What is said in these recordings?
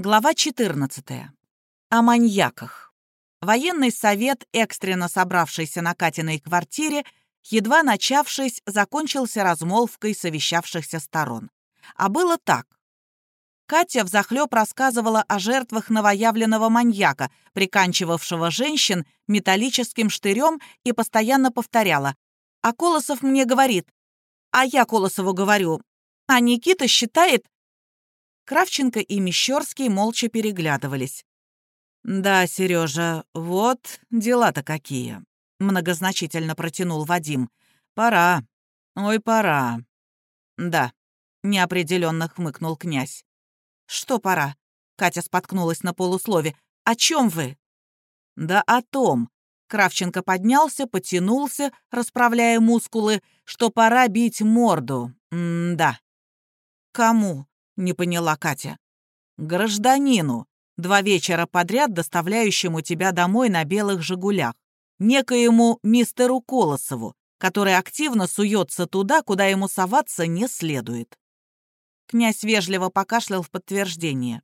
Глава 14. О маньяках. Военный совет, экстренно собравшийся на Катиной квартире, едва начавшись, закончился размолвкой совещавшихся сторон. А было так. Катя взахлеб рассказывала о жертвах новоявленного маньяка, приканчивавшего женщин металлическим штырем и постоянно повторяла. А Колосов мне говорит. А я Колосову говорю. А Никита считает, Кравченко и Мещерский молча переглядывались. «Да, Сережа, вот дела-то какие», — многозначительно протянул Вадим. «Пора. Ой, пора». «Да», — неопределенно хмыкнул князь. «Что пора?» — Катя споткнулась на полуслове. «О чем вы?» «Да о том». Кравченко поднялся, потянулся, расправляя мускулы, что пора бить морду. М-да. «Кому?» Не поняла Катя. «Гражданину, два вечера подряд доставляющему тебя домой на белых «Жигулях», некоему мистеру Колосову, который активно суется туда, куда ему соваться не следует». Князь вежливо покашлял в подтверждение.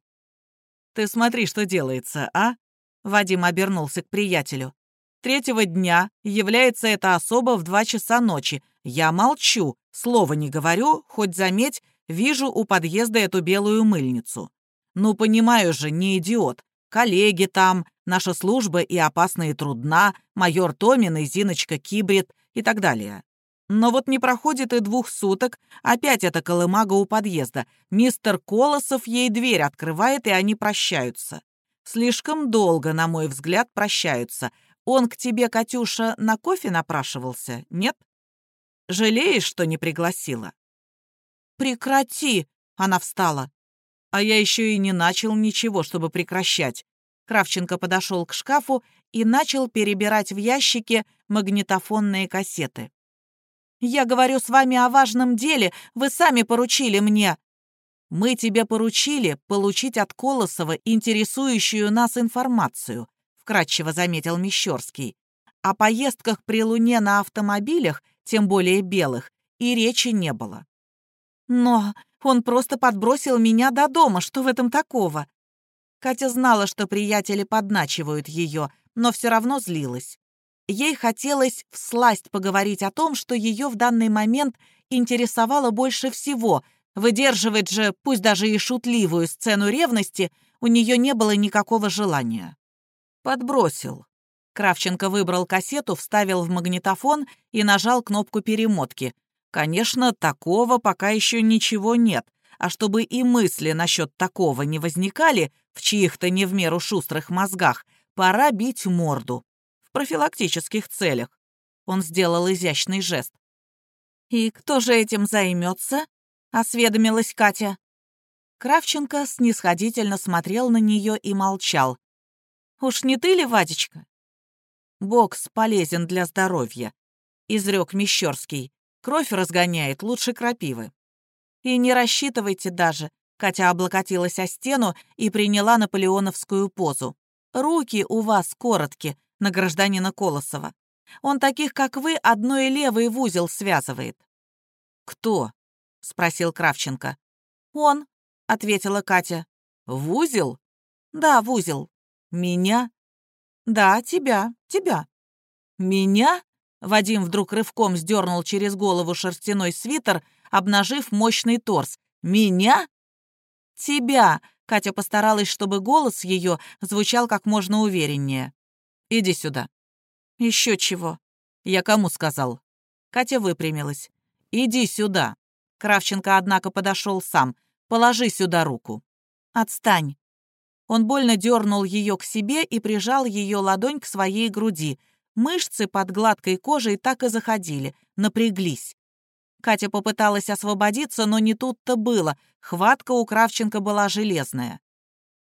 «Ты смотри, что делается, а?» Вадим обернулся к приятелю. «Третьего дня является эта особа в два часа ночи. Я молчу, слова не говорю, хоть заметь, Вижу у подъезда эту белую мыльницу. Ну, понимаю же, не идиот. Коллеги там, наша служба и опасна и трудна, майор Томин и Зиночка Кибрид и так далее. Но вот не проходит и двух суток, опять эта колымага у подъезда. Мистер Колосов ей дверь открывает, и они прощаются. Слишком долго, на мой взгляд, прощаются. Он к тебе, Катюша, на кофе напрашивался, нет? Жалеешь, что не пригласила? «Прекрати!» — она встала. А я еще и не начал ничего, чтобы прекращать. Кравченко подошел к шкафу и начал перебирать в ящике магнитофонные кассеты. «Я говорю с вами о важном деле, вы сами поручили мне». «Мы тебе поручили получить от Колосова интересующую нас информацию», вкратчиво заметил Мещерский. «О поездках при Луне на автомобилях, тем более белых, и речи не было. Но он просто подбросил меня до дома, что в этом такого? Катя знала, что приятели подначивают ее, но все равно злилась. Ей хотелось всласть поговорить о том, что ее в данный момент интересовало больше всего. Выдерживать же, пусть даже и шутливую сцену ревности, у нее не было никакого желания. Подбросил. Кравченко выбрал кассету, вставил в магнитофон и нажал кнопку перемотки. Конечно, такого пока еще ничего нет, а чтобы и мысли насчет такого не возникали в чьих-то не в меру шустрых мозгах, пора бить морду. В профилактических целях. Он сделал изящный жест. «И кто же этим займется?» — осведомилась Катя. Кравченко снисходительно смотрел на нее и молчал. «Уж не ты ли, Вадечка?» «Бокс полезен для здоровья», — изрек Мещерский. Кровь разгоняет лучше крапивы. И не рассчитывайте даже. Катя облокотилась о стену и приняла наполеоновскую позу. Руки у вас короткие, на гражданина Колосова. Он таких, как вы, одной левой в узел связывает. «Кто?» — спросил Кравченко. «Он», — ответила Катя. «В узел?» «Да, в узел». «Меня?» «Да, тебя, тебя». «Меня?» Вадим вдруг рывком сдернул через голову шерстяной свитер, обнажив мощный торс. «Меня?» «Тебя!» — Катя постаралась, чтобы голос ее звучал как можно увереннее. «Иди сюда». «Еще чего?» «Я кому сказал?» Катя выпрямилась. «Иди сюда». Кравченко, однако, подошел сам. «Положи сюда руку». «Отстань». Он больно дернул ее к себе и прижал ее ладонь к своей груди — Мышцы под гладкой кожей так и заходили, напряглись. Катя попыталась освободиться, но не тут-то было. Хватка у Кравченко была железная.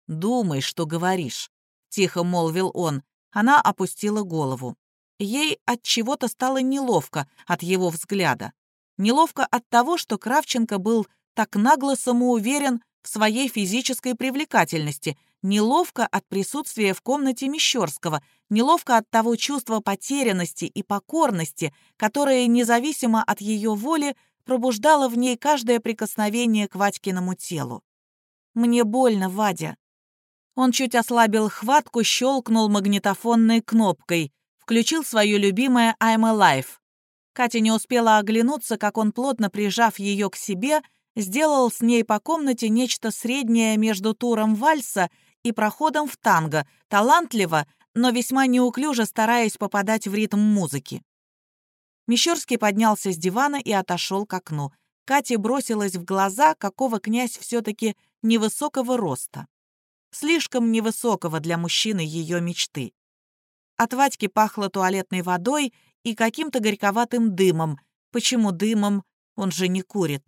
«Думай, что говоришь», — тихо молвил он. Она опустила голову. Ей от чего-то стало неловко от его взгляда. Неловко от того, что Кравченко был так нагло самоуверен своей физической привлекательности, неловко от присутствия в комнате Мещерского, неловко от того чувства потерянности и покорности, которое, независимо от ее воли, пробуждало в ней каждое прикосновение к Вадькиному телу. «Мне больно, Вадя», Он чуть ослабил хватку, щелкнул магнитофонной кнопкой, включил свое любимое «I'm Alive». Катя не успела оглянуться, как он, плотно прижав ее к себе, сделал с ней по комнате нечто среднее между туром вальса и проходом в танго, талантливо, но весьма неуклюже стараясь попадать в ритм музыки. Мещерский поднялся с дивана и отошел к окну. Кате бросилась в глаза, какого князь все-таки невысокого роста слишком невысокого для мужчины ее мечты. От Вадьки пахло туалетной водой и каким-то горьковатым дымом. Почему дымом? Он же не курит.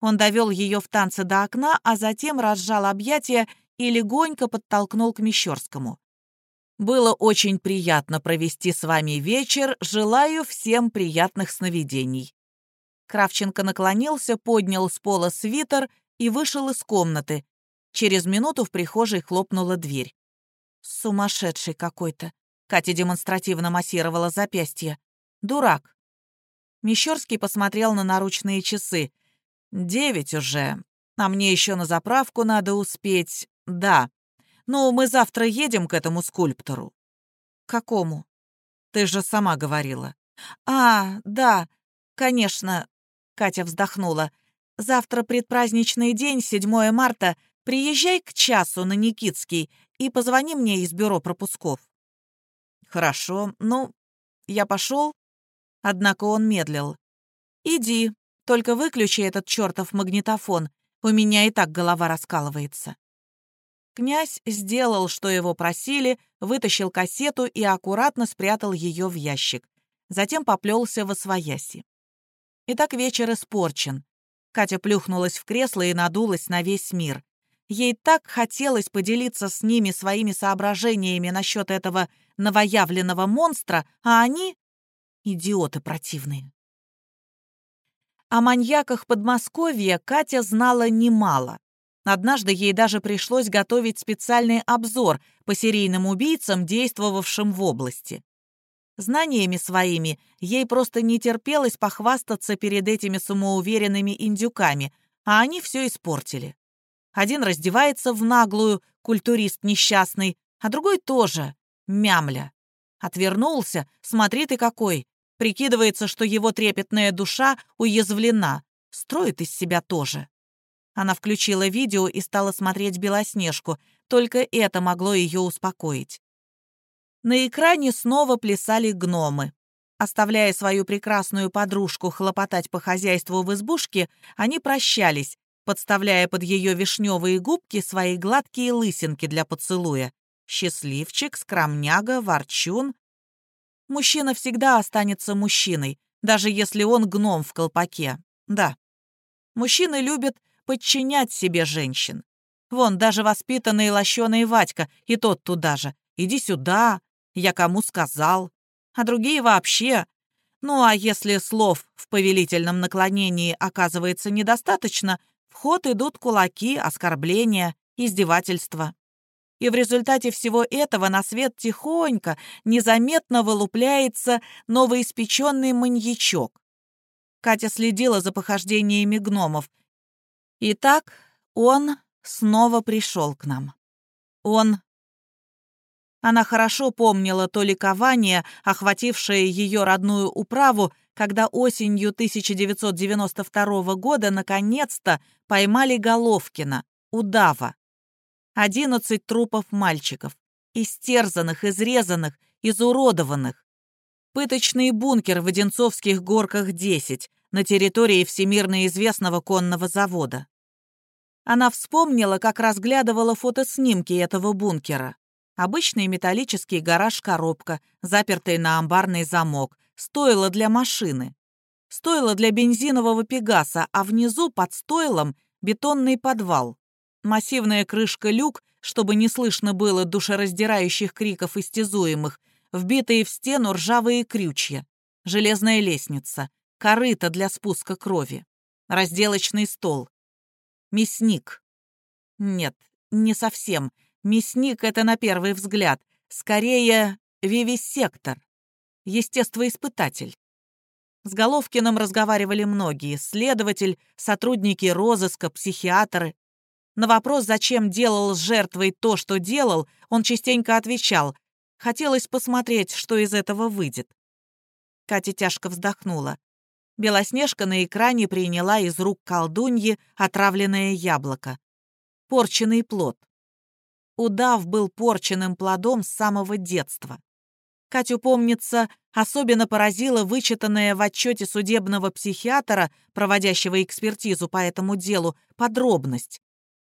Он довел ее в танце до окна, а затем разжал объятия и легонько подтолкнул к Мещерскому. «Было очень приятно провести с вами вечер. Желаю всем приятных сновидений». Кравченко наклонился, поднял с пола свитер и вышел из комнаты, Через минуту в прихожей хлопнула дверь. «Сумасшедший какой-то!» Катя демонстративно массировала запястье. «Дурак!» Мещерский посмотрел на наручные часы. «Девять уже. А мне еще на заправку надо успеть. Да. Ну, мы завтра едем к этому скульптору». «Какому?» «Ты же сама говорила». «А, да, конечно», — Катя вздохнула. «Завтра предпраздничный день, 7 марта, Приезжай к часу на Никитский и позвони мне из бюро пропусков». «Хорошо. Ну, я пошел?» Однако он медлил. «Иди, только выключи этот чертов магнитофон. У меня и так голова раскалывается». Князь сделал, что его просили, вытащил кассету и аккуратно спрятал ее в ящик. Затем поплелся во свояси. Итак, вечер испорчен. Катя плюхнулась в кресло и надулась на весь мир. Ей так хотелось поделиться с ними своими соображениями насчет этого новоявленного монстра, а они — идиоты противные. О маньяках Подмосковья Катя знала немало. Однажды ей даже пришлось готовить специальный обзор по серийным убийцам, действовавшим в области. Знаниями своими ей просто не терпелось похвастаться перед этими самоуверенными индюками, а они все испортили. Один раздевается в наглую, культурист несчастный, а другой тоже, мямля. Отвернулся, смотри ты какой. Прикидывается, что его трепетная душа уязвлена. Строит из себя тоже. Она включила видео и стала смотреть Белоснежку. Только это могло ее успокоить. На экране снова плясали гномы. Оставляя свою прекрасную подружку хлопотать по хозяйству в избушке, они прощались, подставляя под ее вишневые губки свои гладкие лысинки для поцелуя. Счастливчик, скромняга, ворчун. Мужчина всегда останется мужчиной, даже если он гном в колпаке. Да. Мужчины любят подчинять себе женщин. Вон, даже воспитанный лощеный Вадька, и тот туда же. «Иди сюда, я кому сказал». А другие вообще. Ну а если слов в повелительном наклонении оказывается недостаточно, в ход идут кулаки, оскорбления, издевательства. И в результате всего этого на свет тихонько, незаметно вылупляется новоиспеченный маньячок. Катя следила за похождениями гномов. Итак, он снова пришел к нам. Он... Она хорошо помнила то ликование, охватившее ее родную управу, когда осенью 1992 года наконец-то поймали Головкина, удава. Одиннадцать трупов мальчиков, истерзанных, изрезанных, изуродованных. Пыточный бункер в Одинцовских горках 10 на территории всемирно известного конного завода. Она вспомнила, как разглядывала фотоснимки этого бункера. Обычный металлический гараж-коробка, запертый на амбарный замок, стойло для машины. Стойло для бензинового «Пегаса», а внизу под стойлом бетонный подвал. Массивная крышка люк, чтобы не слышно было душераздирающих криков истязуемых, вбитые в стену ржавые крючья, железная лестница, корыто для спуска крови, разделочный стол. Мясник. Нет, не совсем. Мясник — это на первый взгляд. Скорее, вивисектор естествоиспытатель. С Головкиным разговаривали многие — следователь, сотрудники розыска, психиатры. На вопрос, зачем делал с жертвой то, что делал, он частенько отвечал «хотелось посмотреть, что из этого выйдет». Катя тяжко вздохнула. Белоснежка на экране приняла из рук колдуньи отравленное яблоко. Порченный плод. Удав был порченным плодом с самого детства. Катю, помнится, особенно поразила вычитанная в отчете судебного психиатра, проводящего экспертизу по этому делу, подробность.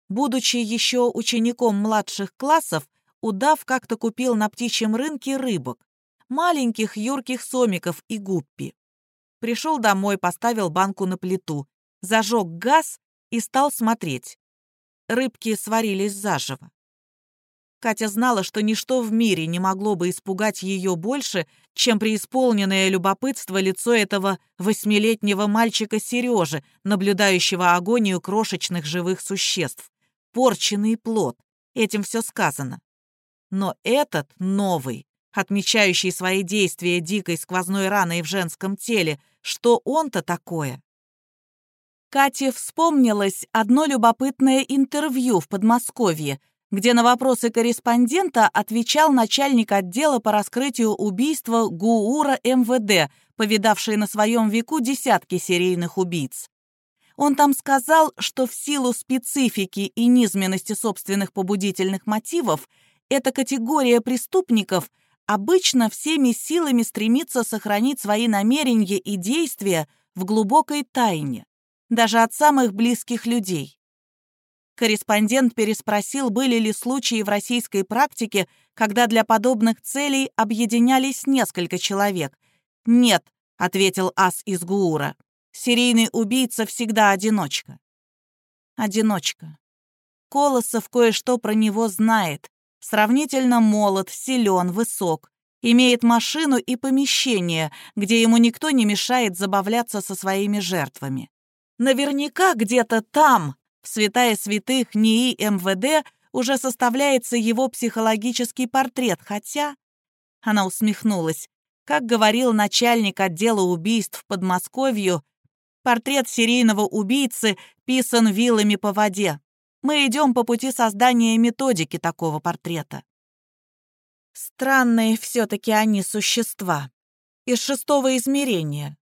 Будучи еще учеником младших классов, удав как-то купил на птичьем рынке рыбок, маленьких юрких сомиков и гуппи. Пришел домой, поставил банку на плиту, зажег газ и стал смотреть. Рыбки сварились заживо. Катя знала, что ничто в мире не могло бы испугать ее больше, чем преисполненное любопытство лицо этого восьмилетнего мальчика Сережи, наблюдающего агонию крошечных живых существ. Порченный плод. Этим все сказано. Но этот новый, отмечающий свои действия дикой сквозной раной в женском теле, что он-то такое? Кате вспомнилось одно любопытное интервью в Подмосковье, где на вопросы корреспондента отвечал начальник отдела по раскрытию убийства ГУУРа МВД, повидавший на своем веку десятки серийных убийц. Он там сказал, что в силу специфики и низменности собственных побудительных мотивов эта категория преступников обычно всеми силами стремится сохранить свои намерения и действия в глубокой тайне, даже от самых близких людей. Корреспондент переспросил, были ли случаи в российской практике, когда для подобных целей объединялись несколько человек. «Нет», — ответил ас из Гуура. «Серийный убийца всегда одиночка». Одиночка. Колосов кое-что про него знает. Сравнительно молод, силен, высок. Имеет машину и помещение, где ему никто не мешает забавляться со своими жертвами. Наверняка где-то там, в святая святых НИИ МВД уже составляется его психологический портрет, хотя... Она усмехнулась. Как говорил начальник отдела убийств в Подмосковью, портрет серийного убийцы писан вилами по воде. Мы идем по пути создания методики такого портрета. Странные все-таки они существа. Из шестого измерения.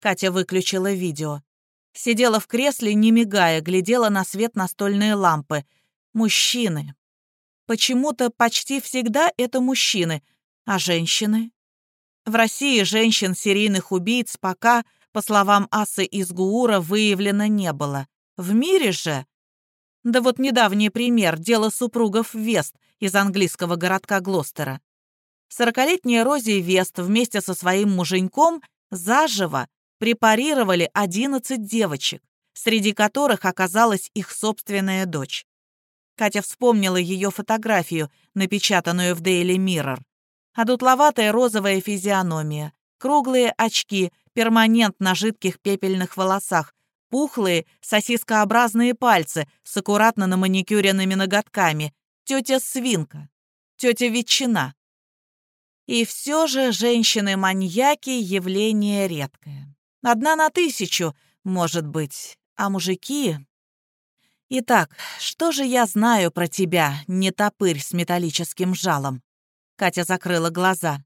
Катя выключила видео. Сидела в кресле, не мигая, глядела на свет настольные лампы. Мужчины. Почему-то почти всегда это мужчины. А женщины? В России женщин-серийных убийц пока, по словам Асы из Гуура, выявлено не было. В мире же... Да вот недавний пример — дело супругов Вест из английского городка Глостера. Сорокалетняя Рози Вест вместе со своим муженьком заживо препарировали 11 девочек, среди которых оказалась их собственная дочь. Катя вспомнила ее фотографию, напечатанную в Daily Mirror. Одутловатая розовая физиономия, круглые очки, перманент на жидких пепельных волосах, пухлые сосискообразные пальцы с аккуратно наманикюренными ноготками, тетя Свинка, тетя Ветчина. И все же женщины-маньяки — явление редкое. Одна на тысячу, может быть. А мужики... Итак, что же я знаю про тебя, не топырь с металлическим жалом? Катя закрыла глаза.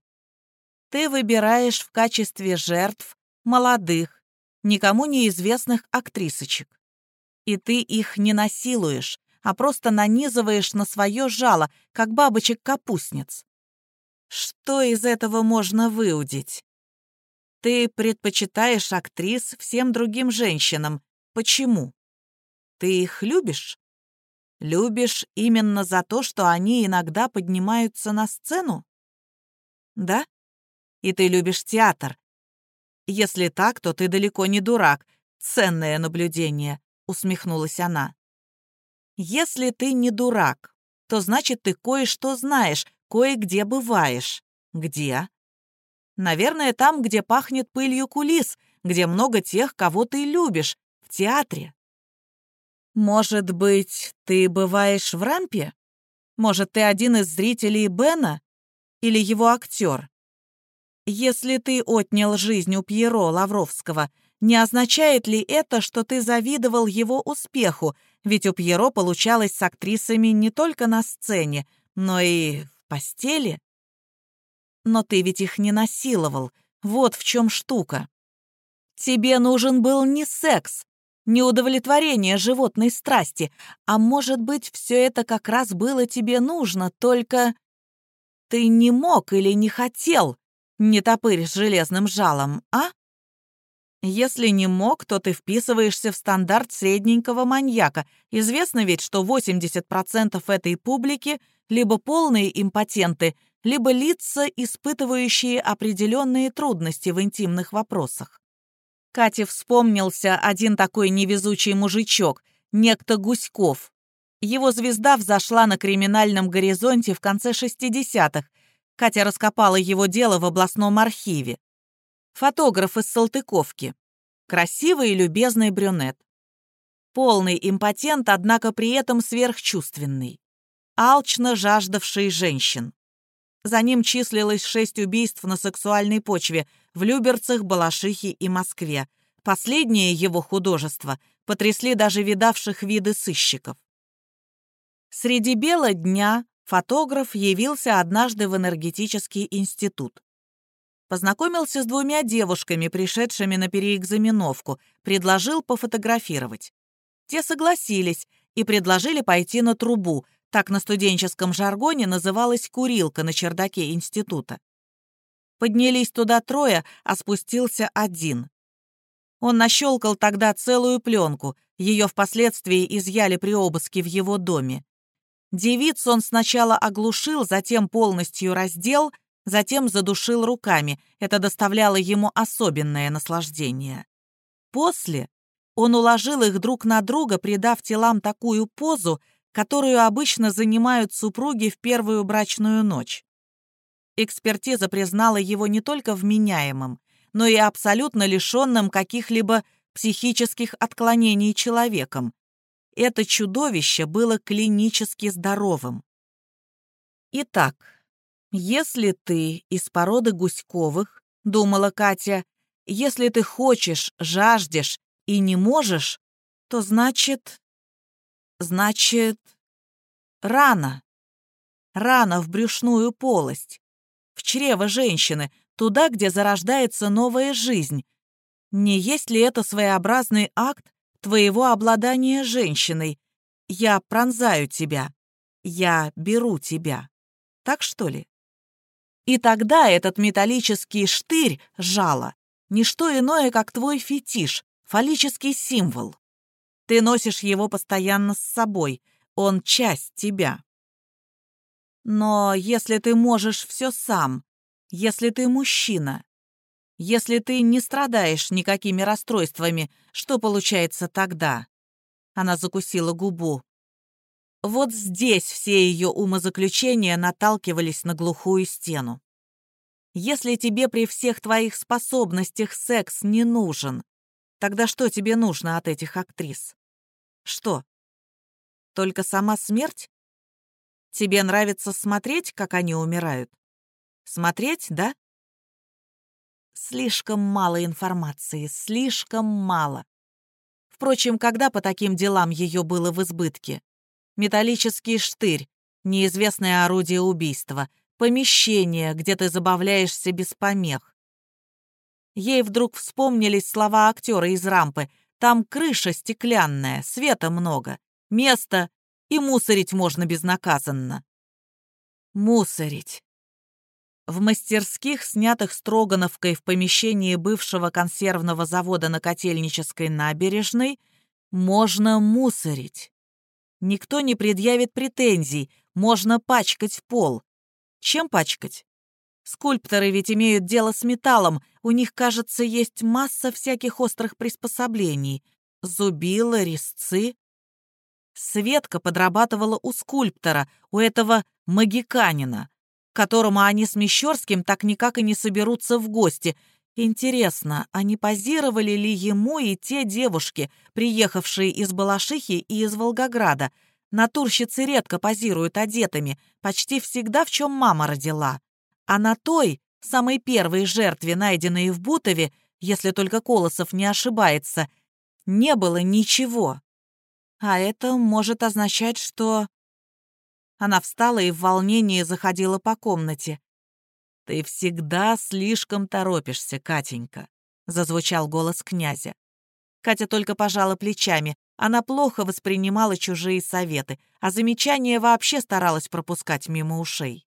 Ты выбираешь в качестве жертв молодых, никому неизвестных актрисочек. И ты их не насилуешь, а просто нанизываешь на свое жало, как бабочек-капустниц. Что из этого можно выудить? Ты предпочитаешь актрис всем другим женщинам. Почему? Ты их любишь? Любишь именно за то, что они иногда поднимаются на сцену? Да? И ты любишь театр. Если так, то ты далеко не дурак. Ценное наблюдение, усмехнулась она. Если ты не дурак, то значит ты кое-что знаешь, кое-где бываешь. Где? Наверное, там, где пахнет пылью кулис, где много тех, кого ты любишь, в театре. Может быть, ты бываешь в рампе? Может, ты один из зрителей Бена? Или его актер? Если ты отнял жизнь у Пьеро Лавровского, не означает ли это, что ты завидовал его успеху, ведь у Пьеро получалось с актрисами не только на сцене, но и в постели. Но ты ведь их не насиловал, вот в чем штука. Тебе нужен был не секс, не удовлетворение животной страсти, а может быть, все это как раз было тебе нужно, только ты не мог или не хотел, не топырь с железным жалом, а? Если не мог, то ты вписываешься в стандарт средненького маньяка. Известно ведь, что 80% этой публики либо полные импотенты, либо лица, испытывающие определенные трудности в интимных вопросах. Кате вспомнился один такой невезучий мужичок, некто Гуськов. Его звезда взошла на криминальном горизонте в конце 60-х. Катя раскопала его дело в областном архиве. Фотограф из Салтыковки. Красивый и любезный брюнет. Полный импотент, однако при этом сверхчувственный. Алчно жаждавший женщин. За ним числилось шесть убийств на сексуальной почве в Люберцах, Балашихе и Москве. Последние его художества потрясли даже видавших виды сыщиков. Среди бела дня фотограф явился однажды в энергетический институт. Познакомился с двумя девушками, пришедшими на переэкзаменовку, предложил пофотографировать. Те согласились и предложили пойти на трубу, так на студенческом жаргоне называлась курилка на чердаке института. Поднялись туда трое, а спустился один. Он нащелкал тогда целую пленку, ее впоследствии изъяли при обыске в его доме. Девиц он сначала оглушил, затем полностью раздел, затем задушил руками. Это доставляло ему особенное наслаждение. После он уложил их друг на друга, придав телам такую позу, которую обычно занимают супруги в первую брачную ночь. Экспертиза признала его не только вменяемым, но и абсолютно лишенным каких-либо психических отклонений человеком. Это чудовище было клинически здоровым. Итак, «Если ты из породы Гуськовых, — думала Катя, — если ты хочешь, жаждешь и не можешь, то значит... значит... рано. Рано в брюшную полость, в чрево женщины, туда, где зарождается новая жизнь. Не есть ли это своеобразный акт твоего обладания женщиной? Я пронзаю тебя. Я беру тебя. Так что ли? И тогда этот металлический штырь, жало, не что иное, как твой фетиш, фаллический символ. Ты носишь его постоянно с собой, он часть тебя. Но если ты можешь все сам, если ты мужчина, если ты не страдаешь никакими расстройствами, что получается тогда? Она закусила губу. Вот здесь все ее умозаключения наталкивались на глухую стену. Если тебе при всех твоих способностях секс не нужен, тогда что тебе нужно от этих актрис? Что? Только сама смерть? Тебе нравится смотреть, как они умирают? Смотреть, да? Слишком мало информации, слишком мало. Впрочем, когда по таким делам ее было в избытке? металлический штырь, неизвестное орудие убийства, помещение, где ты забавляешься без помех. Ей вдруг вспомнились слова актера из рампы. Там крыша стеклянная, света много, место, и мусорить можно безнаказанно. Мусорить. В мастерских, снятых Строгановкой в помещении бывшего консервного завода на Котельнической набережной, можно мусорить. Никто не предъявит претензий, можно пачкать пол. Чем пачкать? Скульпторы ведь имеют дело с металлом, у них, кажется, есть масса всяких острых приспособлений. Зубила, резцы. Светка подрабатывала у скульптора, у этого магиканина, которому они с Мещерским так никак и не соберутся в гости. Интересно, а не позировали ли ему и те девушки, приехавшие из Балашихи и из Волгограда? Натурщицы редко позируют одетыми, почти всегда в чем мама родила. А на той, самой первой жертве, найденной в Бутове, если только Колосов не ошибается, не было ничего. А это может означать, что... Она встала и в волнении заходила по комнате. «Ты всегда слишком торопишься, Катенька», — зазвучал голос князя. Катя только пожала плечами. Она плохо воспринимала чужие советы, а замечания вообще старалась пропускать мимо ушей.